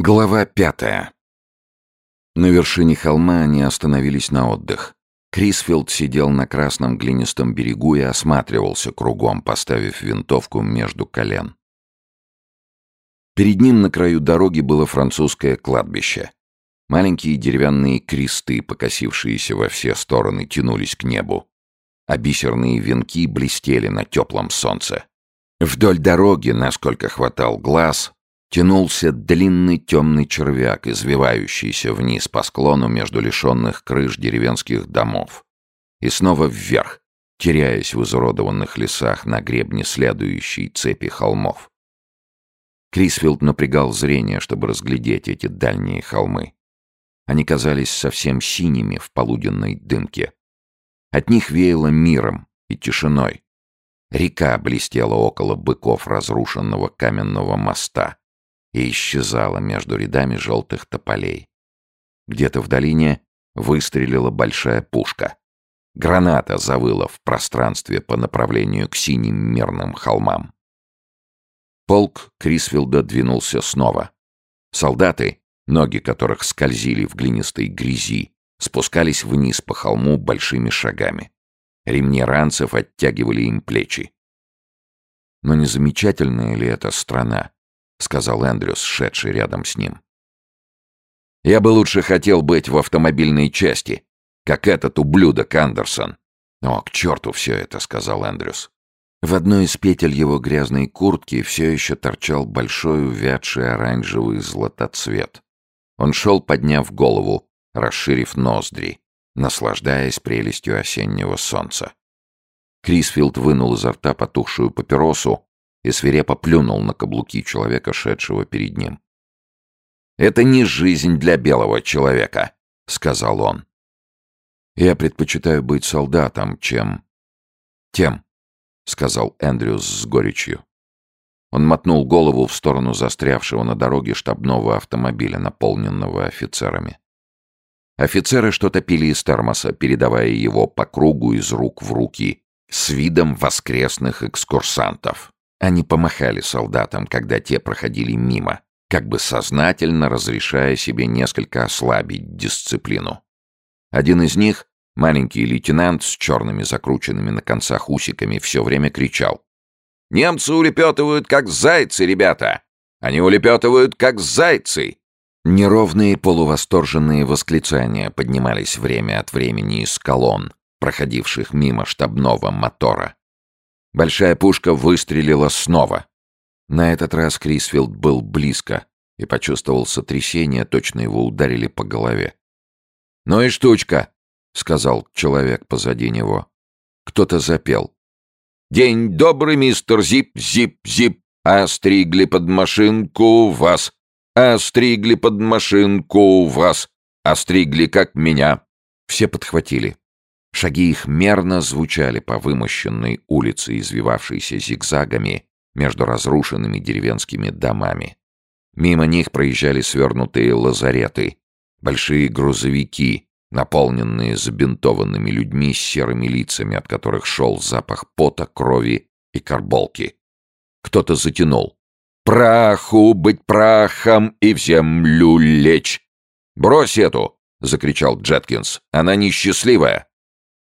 Глава пятая. На вершине холма они остановились на отдых. Крисфилд сидел на красном глинистом берегу и осматривался кругом, поставив винтовку между колен. Перед ним на краю дороги было французское кладбище. Маленькие деревянные кресты, покосившиеся во все стороны, тянулись к небу, а бисерные венки блестели на теплом солнце. Вдоль дороги, насколько хватал глаз, тянулся длинный темный червяк, извивающийся вниз по склону между лишенных крыш деревенских домов. И снова вверх, теряясь в изуродованных лесах на гребне следующей цепи холмов. Крисфилд напрягал зрение, чтобы разглядеть эти дальние холмы. Они казались совсем синими в полуденной дымке. От них веяло миром и тишиной. Река блестела около быков разрушенного каменного моста и исчезала между рядами желтых тополей. Где-то в долине выстрелила большая пушка. Граната завыла в пространстве по направлению к синим мирным холмам. Полк Крисфилда двинулся снова. Солдаты, ноги которых скользили в глинистой грязи, спускались вниз по холму большими шагами. Ремни ранцев оттягивали им плечи. Но не замечательная ли эта страна? — сказал Эндрюс, шедший рядом с ним. «Я бы лучше хотел быть в автомобильной части, как этот ублюдок Андерсон». «О, к черту все это», — сказал Эндрюс. В одной из петель его грязной куртки все еще торчал большой увядший оранжевый златоцвет. Он шел, подняв голову, расширив ноздри, наслаждаясь прелестью осеннего солнца. Крисфилд вынул изо рта потухшую папиросу и свирепо плюнул на каблуки человека, шедшего перед ним. «Это не жизнь для белого человека», — сказал он. «Я предпочитаю быть солдатом, чем...» «Тем», — сказал Эндрюс с горечью. Он мотнул голову в сторону застрявшего на дороге штабного автомобиля, наполненного офицерами. Офицеры что-то пили из термоса, передавая его по кругу из рук в руки, с видом воскресных экскурсантов. Они помахали солдатам, когда те проходили мимо, как бы сознательно разрешая себе несколько ослабить дисциплину. Один из них, маленький лейтенант с черными закрученными на концах усиками, все время кричал. «Немцы улепетывают, как зайцы, ребята! Они улепетывают, как зайцы!» Неровные полувосторженные восклицания поднимались время от времени из колонн, проходивших мимо штабного мотора. Большая пушка выстрелила снова. На этот раз Крисфилд был близко и почувствовал сотрясение, точно его ударили по голове. «Ну и штучка!» — сказал человек позади него. Кто-то запел. «День добрый, мистер Зип-Зип-Зип! Остригли под машинку вас! Остригли под машинку вас! Остригли, как меня!» Все подхватили. Шаги их мерно звучали по вымощенной улице, извивавшейся зигзагами между разрушенными деревенскими домами. Мимо них проезжали свернутые лазареты, большие грузовики, наполненные забинтованными людьми с серыми лицами, от которых шел запах пота, крови и карболки. Кто-то затянул. «Праху быть прахом и в землю лечь!» «Брось эту!» — закричал Джеткинс. «Она несчастливая!»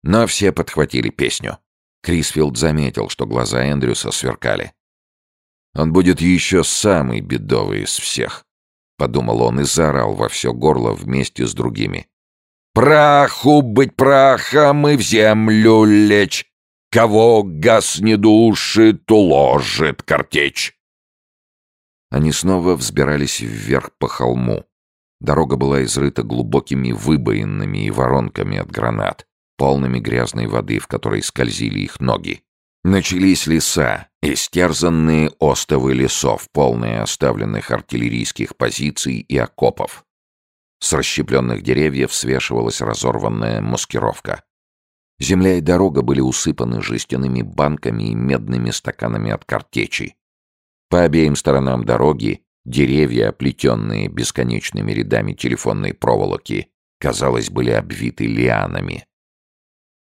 Но все подхватили песню. Крисфилд заметил, что глаза Эндрюса сверкали. «Он будет еще самый бедовый из всех», — подумал он и заорал во все горло вместе с другими. «Праху быть прахом и в землю лечь! Кого газ не душит, уложит картечь!» Они снова взбирались вверх по холму. Дорога была изрыта глубокими выбоинами и воронками от гранат полными грязной воды, в которой скользили их ноги. Начались леса, истерзанные остовы лесов, полные оставленных артиллерийских позиций и окопов. С расщепленных деревьев свешивалась разорванная маскировка. Земля и дорога были усыпаны жестяными банками и медными стаканами от картечи. По обеим сторонам дороги деревья, оплетенные бесконечными рядами телефонной проволоки, казалось, были обвиты лианами.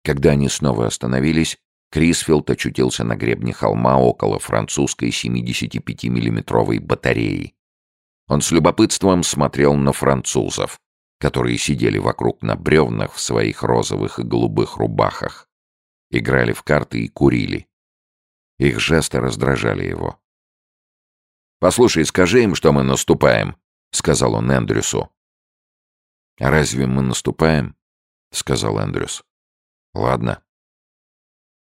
Когда они снова остановились, Крисфилд очутился на гребне холма около французской 75 миллиметровой батареи. Он с любопытством смотрел на французов, которые сидели вокруг на бревнах в своих розовых и голубых рубахах, играли в карты и курили. Их жесты раздражали его. «Послушай, скажи им, что мы наступаем», — сказал он Эндрюсу. «А разве мы наступаем?» — сказал Эндрюс. «Ладно».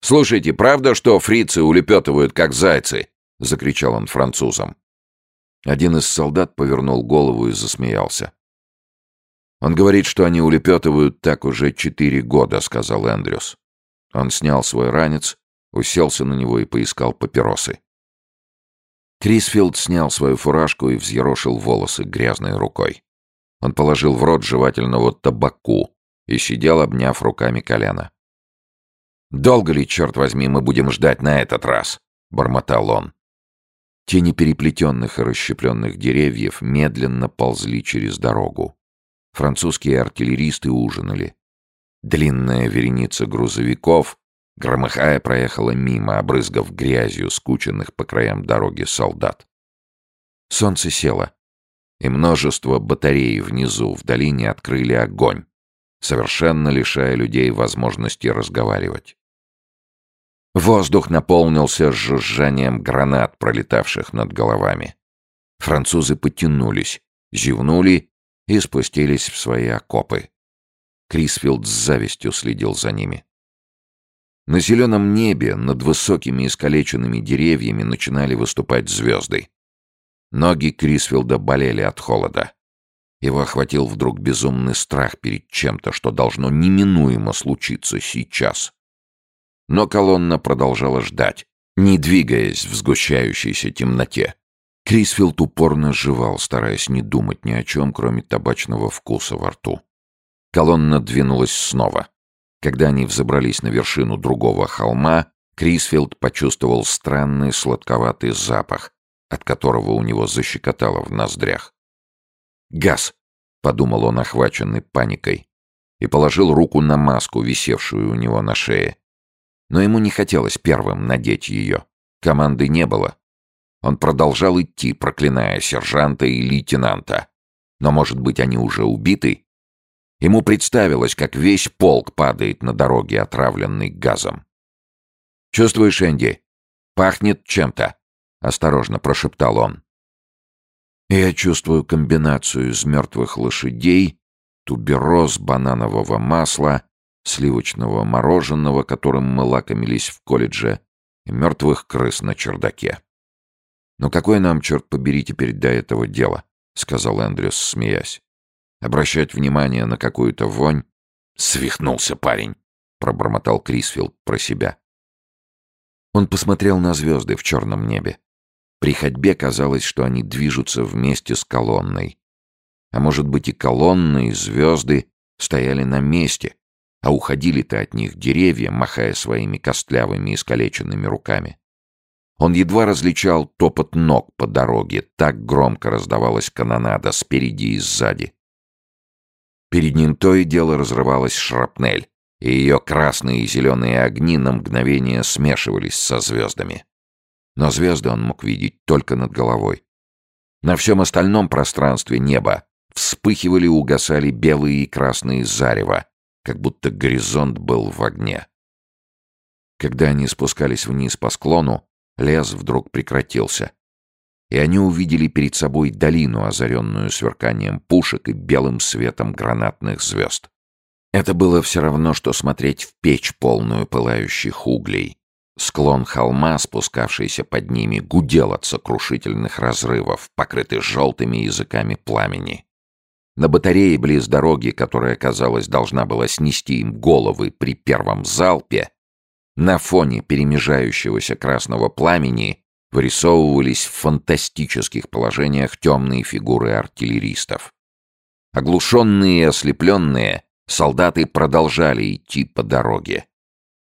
«Слушайте, правда, что фрицы улепетывают, как зайцы?» — закричал он французам. Один из солдат повернул голову и засмеялся. «Он говорит, что они улепетывают так уже четыре года», — сказал Эндрюс. Он снял свой ранец, уселся на него и поискал папиросы. Крисфилд снял свою фуражку и взъерошил волосы грязной рукой. Он положил в рот жевательного табаку и сидел, обняв руками колено. «Долго ли, черт возьми, мы будем ждать на этот раз?» — бормотал он. Тени переплетенных и расщепленных деревьев медленно ползли через дорогу. Французские артиллеристы ужинали. Длинная вереница грузовиков, громыхая, проехала мимо, обрызгав грязью скученных по краям дороги солдат. Солнце село, и множество батарей внизу в долине открыли огонь, совершенно лишая людей возможности разговаривать. Воздух наполнился жужжанием гранат, пролетавших над головами. Французы потянулись, зевнули и спустились в свои окопы. Крисфилд с завистью следил за ними. На зеленом небе над высокими искалеченными деревьями начинали выступать звезды. Ноги Крисфилда болели от холода. Его охватил вдруг безумный страх перед чем-то, что должно неминуемо случиться сейчас. Но колонна продолжала ждать, не двигаясь в сгущающейся темноте. Крисфилд упорно жевал, стараясь не думать ни о чем, кроме табачного вкуса во рту. Колонна двинулась снова. Когда они взобрались на вершину другого холма, Крисфилд почувствовал странный сладковатый запах, от которого у него защекотало в ноздрях. «Газ!» — подумал он, охваченный паникой, и положил руку на маску, висевшую у него на шее. Но ему не хотелось первым надеть ее. Команды не было. Он продолжал идти, проклиная сержанта и лейтенанта. Но, может быть, они уже убиты? Ему представилось, как весь полк падает на дороге, отравленный газом. «Чувствуешь, Энди? Пахнет чем-то», — осторожно прошептал он. «Я чувствую комбинацию из мертвых лошадей, тубероз бананового масла сливочного мороженого, которым мы лакомились в колледже, и мертвых крыс на чердаке. «Но какое нам, черт побери, теперь до этого дела?» — сказал Эндрюс, смеясь. «Обращать внимание на какую-то вонь?» «Свихнулся парень», — пробормотал Крисфилд про себя. Он посмотрел на звезды в черном небе. При ходьбе казалось, что они движутся вместе с колонной. А может быть и колонны, и звезды стояли на месте, а уходили-то от них деревья, махая своими костлявыми искалеченными руками. Он едва различал топот ног по дороге, так громко раздавалась канонада спереди и сзади. Перед ним то и дело разрывалась шрапнель, и ее красные и зеленые огни на мгновение смешивались со звездами. Но звезды он мог видеть только над головой. На всем остальном пространстве неба вспыхивали и угасали белые и красные зарева, как будто горизонт был в огне. Когда они спускались вниз по склону, лес вдруг прекратился, и они увидели перед собой долину, озаренную сверканием пушек и белым светом гранатных звезд. Это было все равно, что смотреть в печь, полную пылающих углей. Склон холма, спускавшийся под ними, гудел от сокрушительных разрывов, покрытый желтыми языками пламени. На батарее близ дороги, которая, казалось, должна была снести им головы при первом залпе, на фоне перемежающегося красного пламени вырисовывались в фантастических положениях темные фигуры артиллеристов. Оглушенные и ослепленные, солдаты продолжали идти по дороге.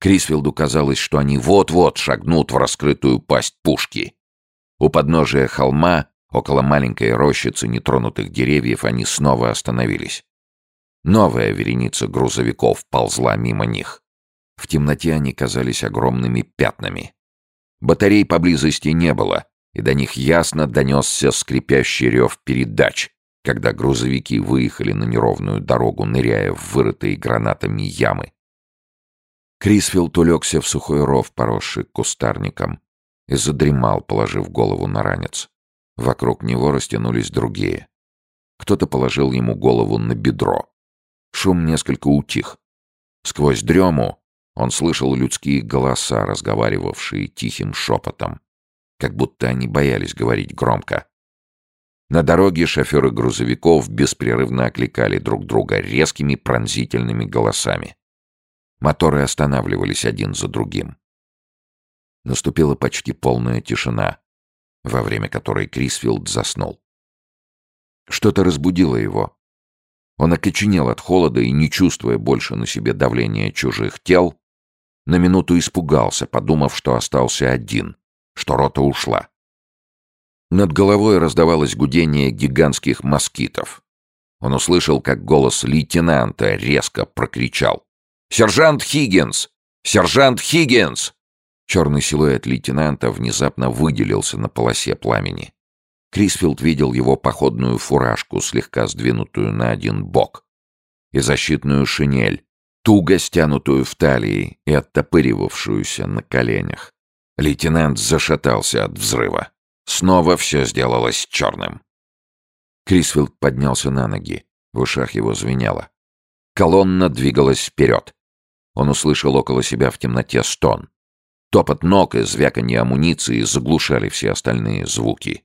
Крисфилду казалось, что они вот-вот шагнут в раскрытую пасть пушки. У подножия холма Около маленькой рощицы нетронутых деревьев они снова остановились. Новая вереница грузовиков ползла мимо них. В темноте они казались огромными пятнами. Батарей поблизости не было, и до них ясно донесся скрипящий рев передач, когда грузовики выехали на неровную дорогу, ныряя в вырытые гранатами ямы. Крисфилд улегся в сухой ров, поросший кустарником, и задремал, положив голову на ранец. Вокруг него растянулись другие. Кто-то положил ему голову на бедро. Шум несколько утих. Сквозь дрему он слышал людские голоса, разговаривавшие тихим шепотом, как будто они боялись говорить громко. На дороге шоферы грузовиков беспрерывно окликали друг друга резкими пронзительными голосами. Моторы останавливались один за другим. Наступила почти полная тишина, во время которой Крисфилд заснул. Что-то разбудило его. Он окоченел от холода и, не чувствуя больше на себе давления чужих тел, на минуту испугался, подумав, что остался один, что рота ушла. Над головой раздавалось гудение гигантских москитов. Он услышал, как голос лейтенанта резко прокричал. «Сержант Хиггинс! Сержант Хиггинс!» Черный силуэт лейтенанта внезапно выделился на полосе пламени. Крисфилд видел его походную фуражку, слегка сдвинутую на один бок, и защитную шинель, туго стянутую в талии и оттопыривавшуюся на коленях. Лейтенант зашатался от взрыва. Снова все сделалось черным. Крисфилд поднялся на ноги. В ушах его звенело. Колонна двигалась вперед. Он услышал около себя в темноте стон. Топот ног и звяканье амуниции заглушали все остальные звуки.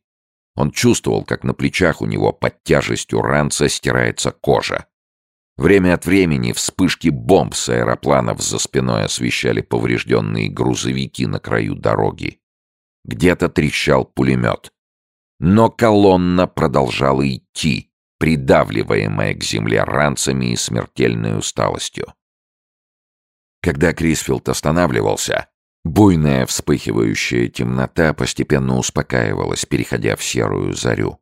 Он чувствовал, как на плечах у него под тяжестью ранца стирается кожа. Время от времени вспышки бомб с аэропланов за спиной освещали поврежденные грузовики на краю дороги. Где-то трещал пулемет. Но колонна продолжала идти, придавливаемая к земле ранцами и смертельной усталостью. Когда Крисфилд останавливался, Буйная вспыхивающая темнота постепенно успокаивалась, переходя в серую зарю.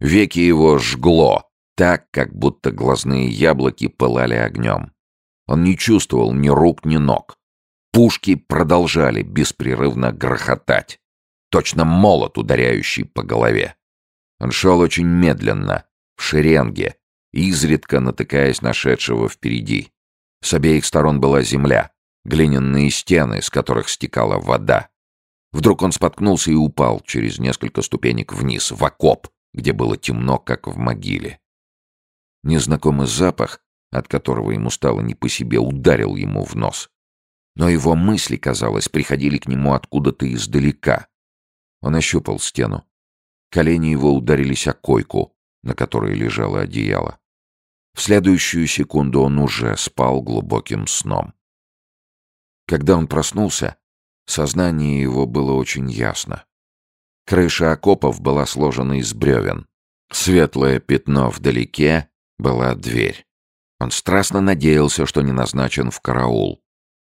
Веки его жгло, так, как будто глазные яблоки пылали огнем. Он не чувствовал ни рук, ни ног. Пушки продолжали беспрерывно грохотать, точно молот, ударяющий по голове. Он шел очень медленно, в шеренге, изредка натыкаясь на шедшего впереди. С обеих сторон была земля — глиняные стены, с которых стекала вода. Вдруг он споткнулся и упал через несколько ступенек вниз, в окоп, где было темно, как в могиле. Незнакомый запах, от которого ему стало не по себе, ударил ему в нос. Но его мысли, казалось, приходили к нему откуда-то издалека. Он ощупал стену. Колени его ударились о койку, на которой лежало одеяло. В следующую секунду он уже спал глубоким сном. Когда он проснулся, сознание его было очень ясно. Крыша окопов была сложена из бревен. Светлое пятно вдалеке была дверь. Он страстно надеялся, что не назначен в караул.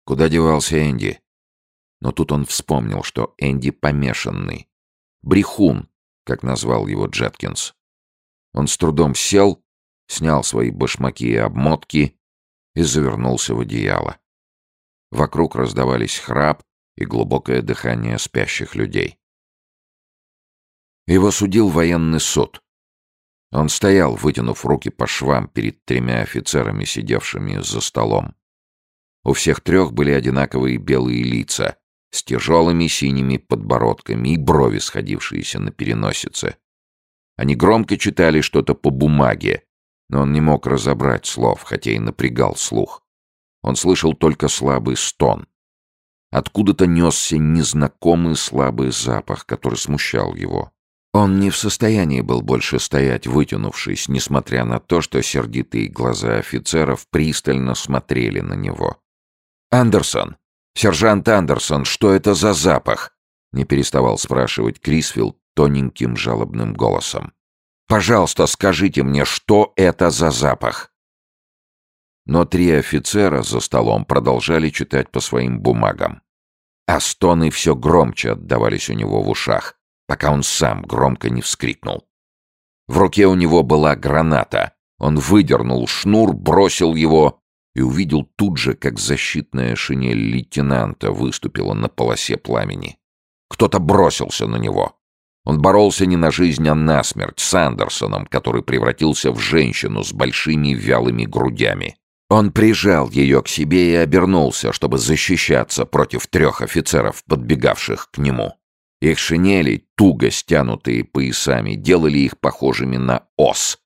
Куда девался Энди? Но тут он вспомнил, что Энди помешанный. Брехун, как назвал его Джеткинс. Он с трудом сел, снял свои башмаки и обмотки и завернулся в одеяло. Вокруг раздавались храп и глубокое дыхание спящих людей. Его судил военный суд. Он стоял, вытянув руки по швам перед тремя офицерами, сидевшими за столом. У всех трех были одинаковые белые лица, с тяжелыми синими подбородками и брови, сходившиеся на переносице. Они громко читали что-то по бумаге, но он не мог разобрать слов, хотя и напрягал слух. Он слышал только слабый стон. Откуда-то несся незнакомый слабый запах, который смущал его. Он не в состоянии был больше стоять, вытянувшись, несмотря на то, что сердитые глаза офицеров пристально смотрели на него. «Андерсон! Сержант Андерсон, что это за запах?» Не переставал спрашивать Крисфилд тоненьким жалобным голосом. «Пожалуйста, скажите мне, что это за запах?» но три офицера за столом продолжали читать по своим бумагам. А стоны все громче отдавались у него в ушах, пока он сам громко не вскрикнул. В руке у него была граната. Он выдернул шнур, бросил его и увидел тут же, как защитная шинель лейтенанта выступила на полосе пламени. Кто-то бросился на него. Он боролся не на жизнь, а на смерть с Андерсоном, который превратился в женщину с большими вялыми грудями. Он прижал ее к себе и обернулся, чтобы защищаться против трех офицеров, подбегавших к нему. Их шинели, туго стянутые поясами, делали их похожими на ос.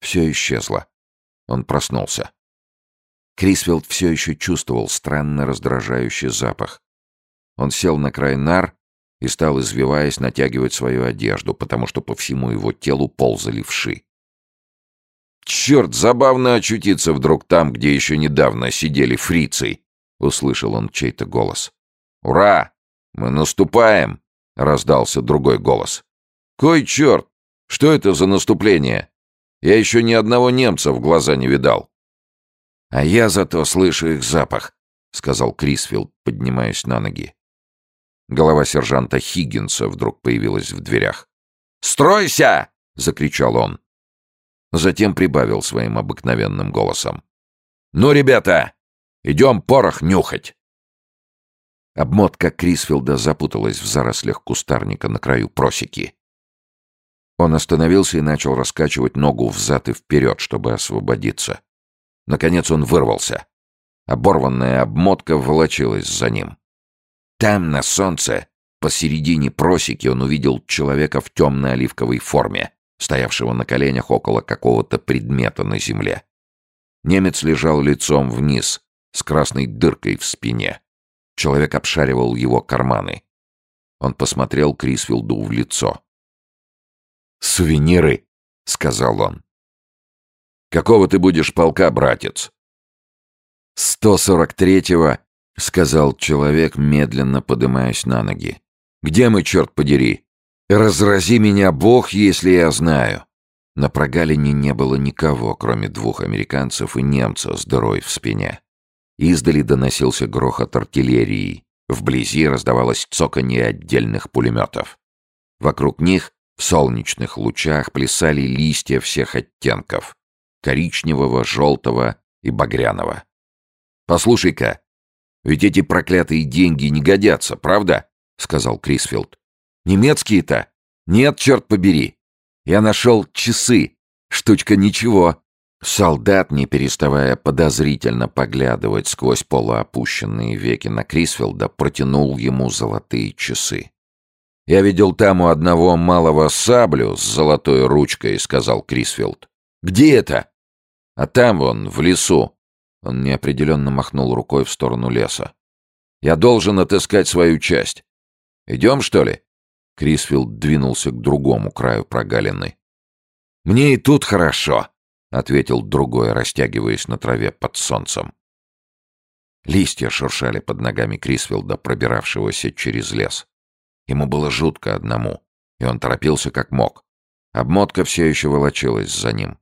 Все исчезло. Он проснулся. Крисфилд все еще чувствовал странно раздражающий запах. Он сел на край нар и стал, извиваясь, натягивать свою одежду, потому что по всему его телу ползали вши. «Черт, забавно очутиться вдруг там, где еще недавно сидели фрицы!» — услышал он чей-то голос. «Ура! Мы наступаем!» — раздался другой голос. «Кой черт! Что это за наступление? Я еще ни одного немца в глаза не видал». «А я зато слышу их запах», — сказал Крисфилд, поднимаясь на ноги. Голова сержанта Хиггинса вдруг появилась в дверях. «Стройся!» — закричал он. Затем прибавил своим обыкновенным голосом. «Ну, ребята, идем порох нюхать!» Обмотка Крисфилда запуталась в зарослях кустарника на краю просеки. Он остановился и начал раскачивать ногу взад и вперед, чтобы освободиться. Наконец он вырвался. Оборванная обмотка волочилась за ним. Там, на солнце, посередине просеки, он увидел человека в темной оливковой форме, стоявшего на коленях около какого-то предмета на земле. Немец лежал лицом вниз, с красной дыркой в спине. Человек обшаривал его карманы. Он посмотрел Крисфилду в лицо. «Сувениры», — сказал он. Какого ты будешь полка, братец?» «Сто сорок третьего», — сказал человек, медленно подымаясь на ноги. «Где мы, черт подери? Разрази меня Бог, если я знаю». На прогалине не было никого, кроме двух американцев и немца с дырой в спине. Издали доносился грохот артиллерии. Вблизи раздавалось цоканье отдельных пулеметов. Вокруг них в солнечных лучах плясали листья всех оттенков коричневого, желтого и багряного. «Послушай-ка, ведь эти проклятые деньги не годятся, правда?» — сказал Крисфилд. «Немецкие-то? Нет, черт побери. Я нашел часы. Штучка ничего». Солдат, не переставая подозрительно поглядывать сквозь полуопущенные веки на Крисфилда, протянул ему золотые часы. «Я видел там у одного малого саблю с золотой ручкой», — сказал Крисфилд. «Где это?» А там вон, в лесу. Он неопределенно махнул рукой в сторону леса. Я должен отыскать свою часть. Идем, что ли? Крисфилд двинулся к другому краю прогалины. «Мне и тут хорошо», — ответил другой, растягиваясь на траве под солнцем. Листья шуршали под ногами Крисфилда, пробиравшегося через лес. Ему было жутко одному, и он торопился как мог. Обмотка все еще волочилась за ним.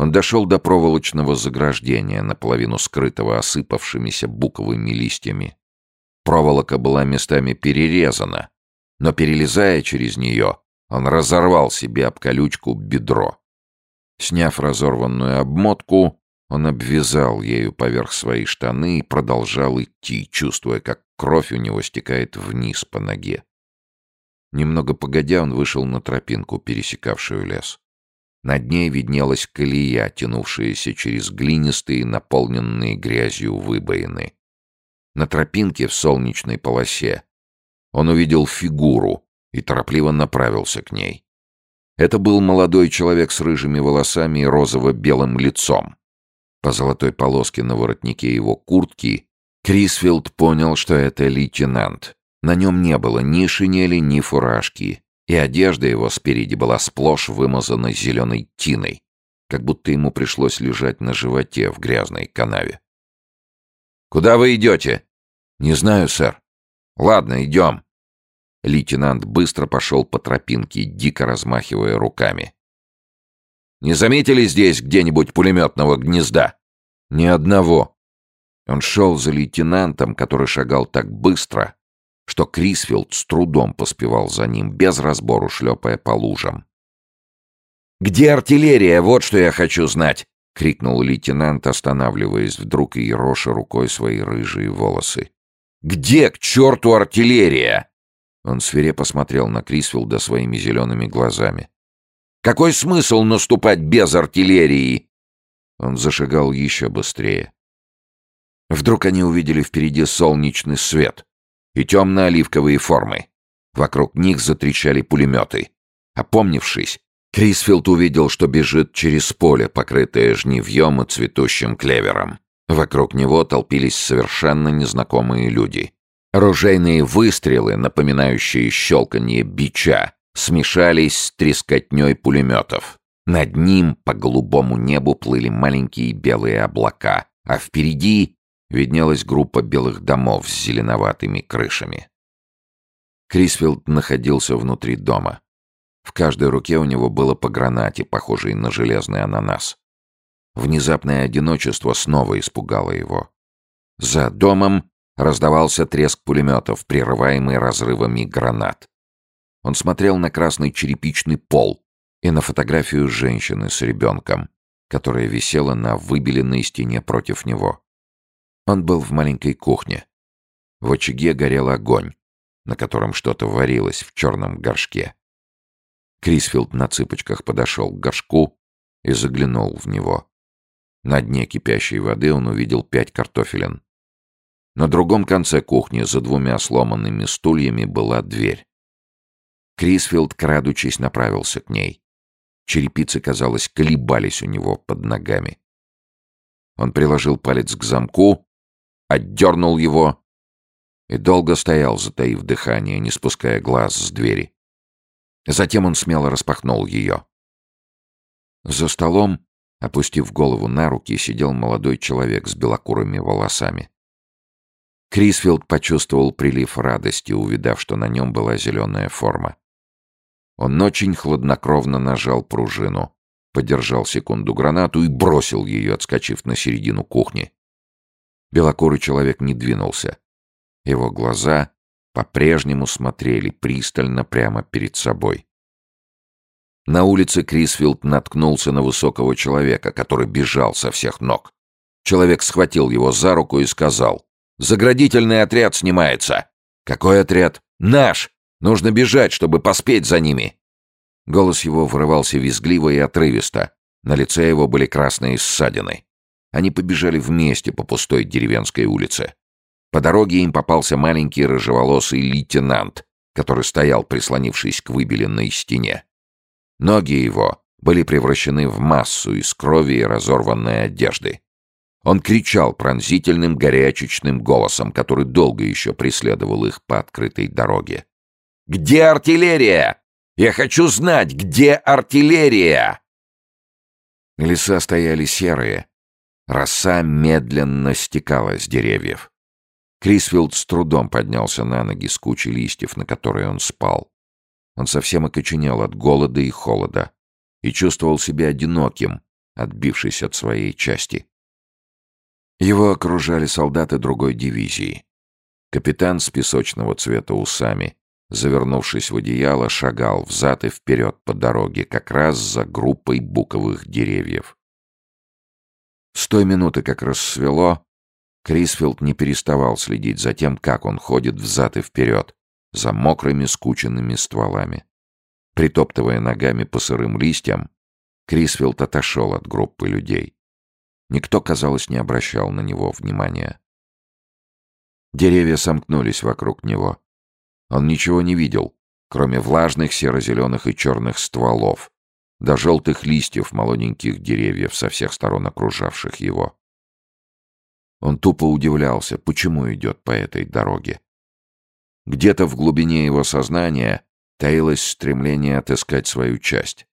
Он дошел до проволочного заграждения, наполовину скрытого осыпавшимися буковыми листьями. Проволока была местами перерезана, но, перелезая через нее, он разорвал себе об колючку бедро. Сняв разорванную обмотку, он обвязал ею поверх своей штаны и продолжал идти, чувствуя, как кровь у него стекает вниз по ноге. Немного погодя, он вышел на тропинку, пересекавшую лес. Над ней виднелась колея, тянувшаяся через глинистые, наполненные грязью выбоины. На тропинке в солнечной полосе он увидел фигуру и торопливо направился к ней. Это был молодой человек с рыжими волосами и розово-белым лицом. По золотой полоске на воротнике его куртки Крисфилд понял, что это лейтенант. На нем не было ни шинели, ни фуражки, и одежда его спереди была сплошь вымазана зеленой тиной, как будто ему пришлось лежать на животе в грязной канаве. «Куда вы идете?» «Не знаю, сэр». «Ладно, идем». Лейтенант быстро пошел по тропинке, дико размахивая руками. «Не заметили здесь где-нибудь пулеметного гнезда?» «Ни одного». Он шел за лейтенантом, который шагал так быстро, что Крисфилд с трудом поспевал за ним, без разбору шлепая по лужам. «Где артиллерия? Вот что я хочу знать!» — крикнул лейтенант, останавливаясь вдруг и ероша рукой свои рыжие волосы. «Где, к черту, артиллерия?» Он свирепо смотрел на Крисфилда своими зелеными глазами. «Какой смысл наступать без артиллерии?» Он зашагал еще быстрее. Вдруг они увидели впереди солнечный свет и темно-оливковые формы. Вокруг них затрещали пулеметы. Опомнившись, Крисфилд увидел, что бежит через поле, покрытое жнивьем и цветущим клевером. Вокруг него толпились совершенно незнакомые люди. Ружейные выстрелы, напоминающие щелканье бича, смешались с трескотней пулеметов. Над ним по голубому небу плыли маленькие белые облака, а впереди виднелась группа белых домов с зеленоватыми крышами. Крисфилд находился внутри дома. В каждой руке у него было по гранате, похожей на железный ананас. Внезапное одиночество снова испугало его. За домом раздавался треск пулеметов, прерываемый разрывами гранат. Он смотрел на красный черепичный пол и на фотографию женщины с ребенком, которая висела на выбеленной стене против него. Он был в маленькой кухне. В очаге горел огонь, на котором что-то варилось в черном горшке. Крисфилд на цыпочках подошел к горшку и заглянул в него. На дне кипящей воды он увидел пять картофелин. На другом конце кухни за двумя сломанными стульями была дверь. Крисфилд, крадучись, направился к ней. Черепицы, казалось, колебались у него под ногами. Он приложил палец к замку, отдернул его и долго стоял, затаив дыхание, не спуская глаз с двери. Затем он смело распахнул ее. За столом, опустив голову на руки, сидел молодой человек с белокурыми волосами. Крисфилд почувствовал прилив радости, увидав, что на нем была зеленая форма. Он очень хладнокровно нажал пружину, подержал секунду гранату и бросил ее, отскочив на середину кухни. Белокурый человек не двинулся. Его глаза по-прежнему смотрели пристально прямо перед собой. На улице Крисфилд наткнулся на высокого человека, который бежал со всех ног. Человек схватил его за руку и сказал, «Заградительный отряд снимается». «Какой отряд?» «Наш! Нужно бежать, чтобы поспеть за ними!» Голос его вырывался визгливо и отрывисто. На лице его были красные ссадины. Они побежали вместе по пустой деревенской улице. По дороге им попался маленький рыжеволосый лейтенант, который стоял, прислонившись к выбеленной стене. Ноги его были превращены в массу из крови и разорванной одежды. Он кричал пронзительным горячечным голосом, который долго еще преследовал их по открытой дороге. «Где артиллерия? Я хочу знать, где артиллерия!» Леса стояли серые. Роса медленно стекала с деревьев. Крисфилд с трудом поднялся на ноги с кучи листьев, на которой он спал. Он совсем окоченел от голода и холода и чувствовал себя одиноким, отбившись от своей части. Его окружали солдаты другой дивизии. Капитан с песочного цвета усами, завернувшись в одеяло, шагал взад и вперед по дороге, как раз за группой буковых деревьев. С той минуты, как рассвело, Крисфилд не переставал следить за тем, как он ходит взад и вперед, за мокрыми скученными стволами. Притоптывая ногами по сырым листьям, Крисфилд отошел от группы людей. Никто, казалось, не обращал на него внимания. Деревья сомкнулись вокруг него. Он ничего не видел, кроме влажных серо-зеленых и черных стволов, до желтых листьев молоденьких деревьев со всех сторон окружавших его. Он тупо удивлялся, почему идет по этой дороге. Где-то в глубине его сознания таилось стремление отыскать свою часть.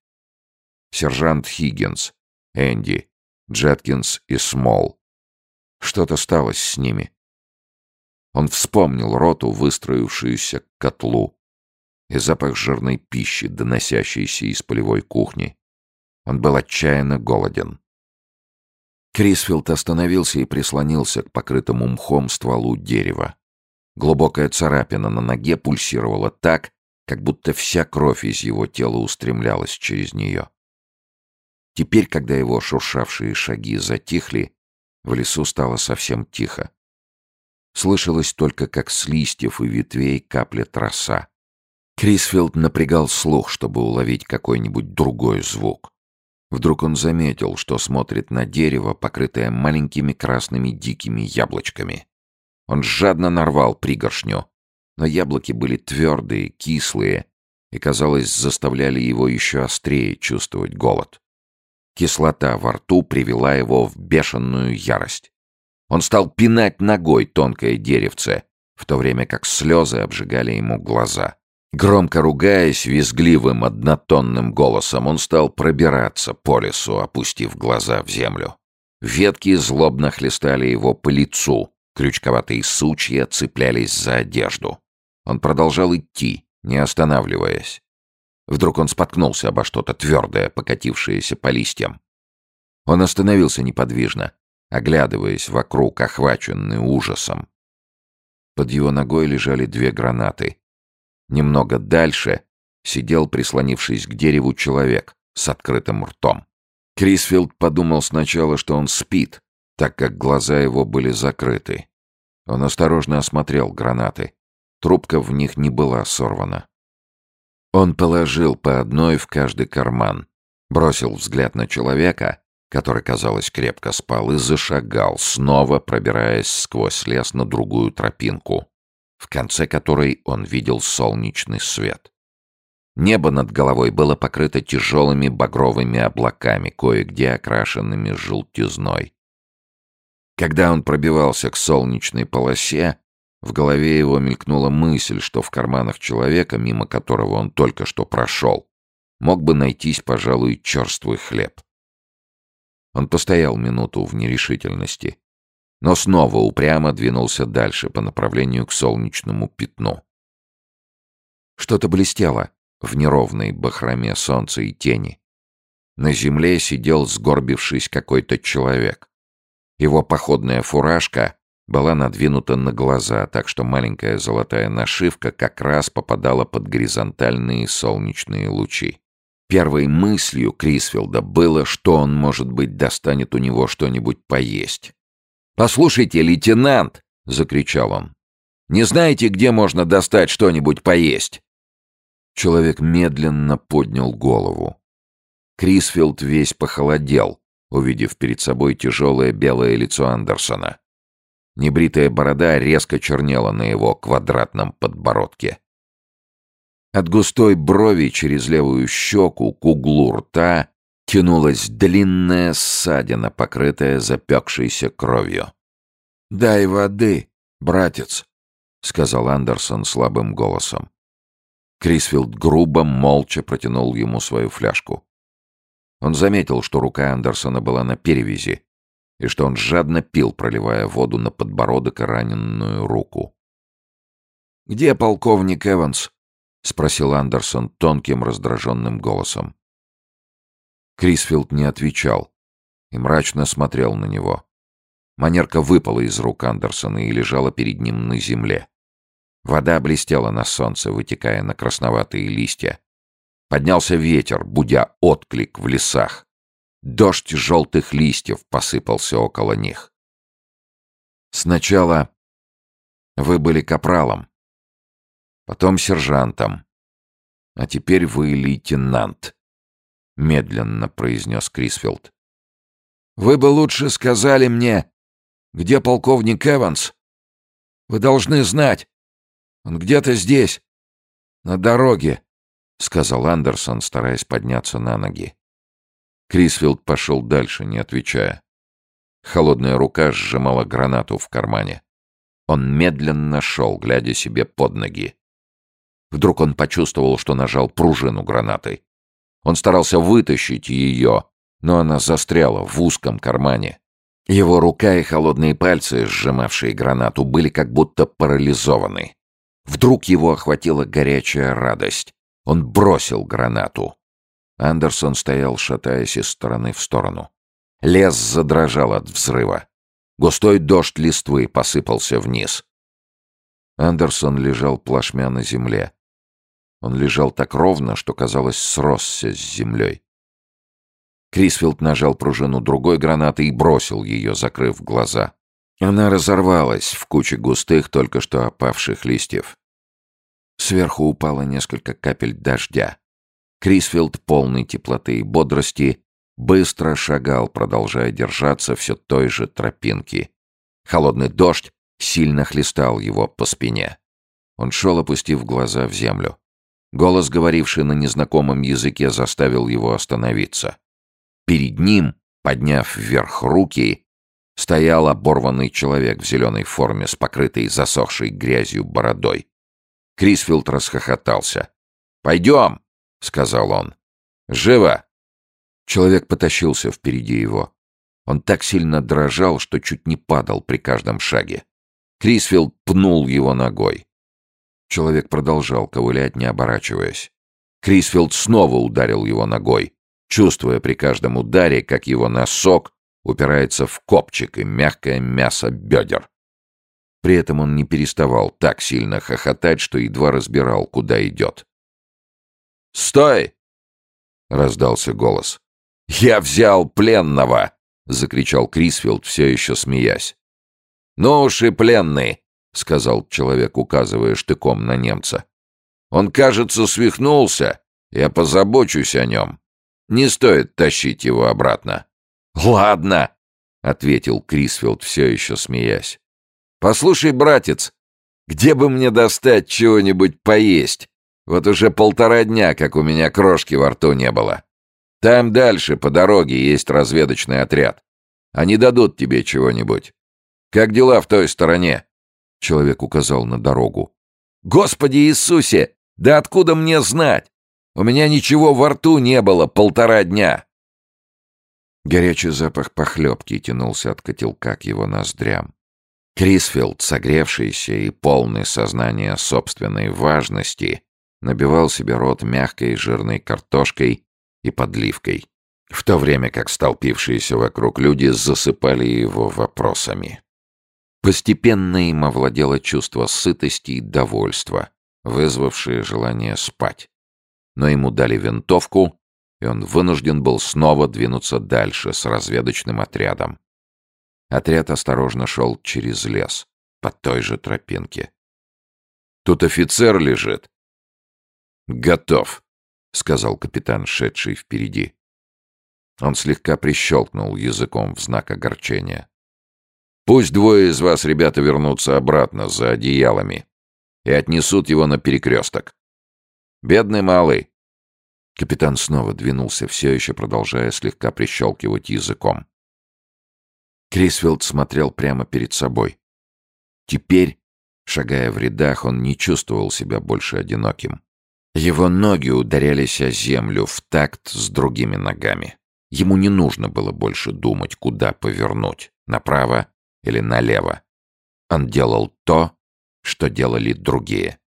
Сержант Хиггинс, Энди, Джеткинс и Смол. Что-то сталось с ними. Он вспомнил роту, выстроившуюся к котлу, и запах жирной пищи, доносящийся из полевой кухни. Он был отчаянно голоден. Крисфилд остановился и прислонился к покрытому мхом стволу дерева. Глубокая царапина на ноге пульсировала так, как будто вся кровь из его тела устремлялась через нее. Теперь, когда его шуршавшие шаги затихли, в лесу стало совсем тихо. Слышалось только, как с листьев и ветвей каплет роса. Крисфилд напрягал слух, чтобы уловить какой-нибудь другой звук. Вдруг он заметил, что смотрит на дерево, покрытое маленькими красными дикими яблочками. Он жадно нарвал пригоршню, но яблоки были твердые, кислые и, казалось, заставляли его еще острее чувствовать голод. Кислота во рту привела его в бешеную ярость. Он стал пинать ногой тонкое деревце, в то время как слезы обжигали ему глаза. Громко ругаясь визгливым однотонным голосом, он стал пробираться по лесу, опустив глаза в землю. Ветки злобно хлестали его по лицу, крючковатые сучья цеплялись за одежду. Он продолжал идти, не останавливаясь. Вдруг он споткнулся обо что-то твердое, покатившееся по листьям. Он остановился неподвижно, оглядываясь вокруг, охваченный ужасом. Под его ногой лежали две гранаты, Немного дальше сидел, прислонившись к дереву, человек с открытым ртом. Крисфилд подумал сначала, что он спит, так как глаза его были закрыты. Он осторожно осмотрел гранаты. Трубка в них не была сорвана. Он положил по одной в каждый карман, бросил взгляд на человека, который, казалось, крепко спал, и зашагал, снова пробираясь сквозь лес на другую тропинку в конце которой он видел солнечный свет. Небо над головой было покрыто тяжелыми багровыми облаками, кое-где окрашенными желтизной. Когда он пробивался к солнечной полосе, в голове его мелькнула мысль, что в карманах человека, мимо которого он только что прошел, мог бы найтись, пожалуй, черствый хлеб. Он постоял минуту в нерешительности, но снова упрямо двинулся дальше по направлению к солнечному пятну. Что-то блестело в неровной бахроме солнца и тени. На земле сидел, сгорбившись, какой-то человек. Его походная фуражка была надвинута на глаза, так что маленькая золотая нашивка как раз попадала под горизонтальные солнечные лучи. Первой мыслью Крисфилда было, что он, может быть, достанет у него что-нибудь поесть. «Послушайте, лейтенант!» — закричал он. «Не знаете, где можно достать что-нибудь поесть?» Человек медленно поднял голову. Крисфилд весь похолодел, увидев перед собой тяжелое белое лицо Андерсона. Небритая борода резко чернела на его квадратном подбородке. От густой брови через левую щеку к углу рта тянулась длинная ссадина, покрытая запекшейся кровью. «Дай воды, братец», — сказал Андерсон слабым голосом. Крисфилд грубо, молча протянул ему свою фляжку. Он заметил, что рука Андерсона была на перевязи, и что он жадно пил, проливая воду на подбородок и раненую руку. «Где полковник Эванс?» — спросил Андерсон тонким раздраженным голосом. Крисфилд не отвечал и мрачно смотрел на него. Манерка выпала из рук Андерсона и лежала перед ним на земле. Вода блестела на солнце, вытекая на красноватые листья. Поднялся ветер, будя отклик в лесах. Дождь желтых листьев посыпался около них. Сначала вы были капралом, потом сержантом, а теперь вы лейтенант медленно произнес Крисфилд. Вы бы лучше сказали мне, где полковник Эванс? Вы должны знать. Он где-то здесь, на дороге, сказал Андерсон, стараясь подняться на ноги. Крисфилд пошел дальше, не отвечая. Холодная рука сжимала гранату в кармане. Он медленно шел, глядя себе под ноги. Вдруг он почувствовал, что нажал пружину гранаты. Он старался вытащить ее, но она застряла в узком кармане. Его рука и холодные пальцы, сжимавшие гранату, были как будто парализованы. Вдруг его охватила горячая радость. Он бросил гранату. Андерсон стоял, шатаясь из стороны в сторону. Лес задрожал от взрыва. Густой дождь листвы посыпался вниз. Андерсон лежал плашмя на земле. Он лежал так ровно, что, казалось, сросся с землей. Крисфилд нажал пружину другой гранаты и бросил ее, закрыв глаза. Она разорвалась в куче густых, только что опавших листьев. Сверху упало несколько капель дождя. Крисфилд, полный теплоты и бодрости, быстро шагал, продолжая держаться все той же тропинки. Холодный дождь сильно хлестал его по спине. Он шел, опустив глаза в землю. Голос, говоривший на незнакомом языке, заставил его остановиться. Перед ним, подняв вверх руки, стоял оборванный человек в зеленой форме с покрытой засохшей грязью бородой. Крисфилд расхохотался. «Пойдем!» — сказал он. «Живо!» Человек потащился впереди его. Он так сильно дрожал, что чуть не падал при каждом шаге. Крисфилд пнул его ногой. Человек продолжал ковылять, не оборачиваясь. Крисфилд снова ударил его ногой, чувствуя при каждом ударе, как его носок упирается в копчик и мягкое мясо бедер. При этом он не переставал так сильно хохотать, что едва разбирал, куда идет. «Стой!» — раздался голос. «Я взял пленного!» — закричал Крисфилд, все еще смеясь. «Ну уж и пленный!» — сказал человек, указывая штыком на немца. «Он, кажется, свихнулся. Я позабочусь о нем. Не стоит тащить его обратно». «Ладно», — ответил Крисфилд, все еще смеясь. «Послушай, братец, где бы мне достать чего-нибудь поесть? Вот уже полтора дня, как у меня крошки во рту не было. Там дальше, по дороге, есть разведочный отряд. Они дадут тебе чего-нибудь. Как дела в той стороне?» Человек указал на дорогу. «Господи Иисусе! Да откуда мне знать? У меня ничего во рту не было полтора дня!» Горячий запах похлебки тянулся от котелка к его ноздрям. Крисфилд, согревшийся и полный сознания собственной важности, набивал себе рот мягкой жирной картошкой и подливкой, в то время как столпившиеся вокруг люди засыпали его вопросами. Постепенно им овладело чувство сытости и довольства, вызвавшее желание спать. Но ему дали винтовку, и он вынужден был снова двинуться дальше с разведочным отрядом. Отряд осторожно шел через лес, по той же тропинке. «Тут офицер лежит», «Готов», — сказал капитан, шедший впереди. Он слегка прищелкнул языком в знак огорчения. «Пусть двое из вас, ребята, вернутся обратно за одеялами и отнесут его на перекресток. Бедный малый!» Капитан снова двинулся, все еще продолжая слегка прищелкивать языком. Крисфилд смотрел прямо перед собой. Теперь, шагая в рядах, он не чувствовал себя больше одиноким. Его ноги ударялись о землю в такт с другими ногами. Ему не нужно было больше думать, куда повернуть, направо или налево. Он делал то, что делали другие.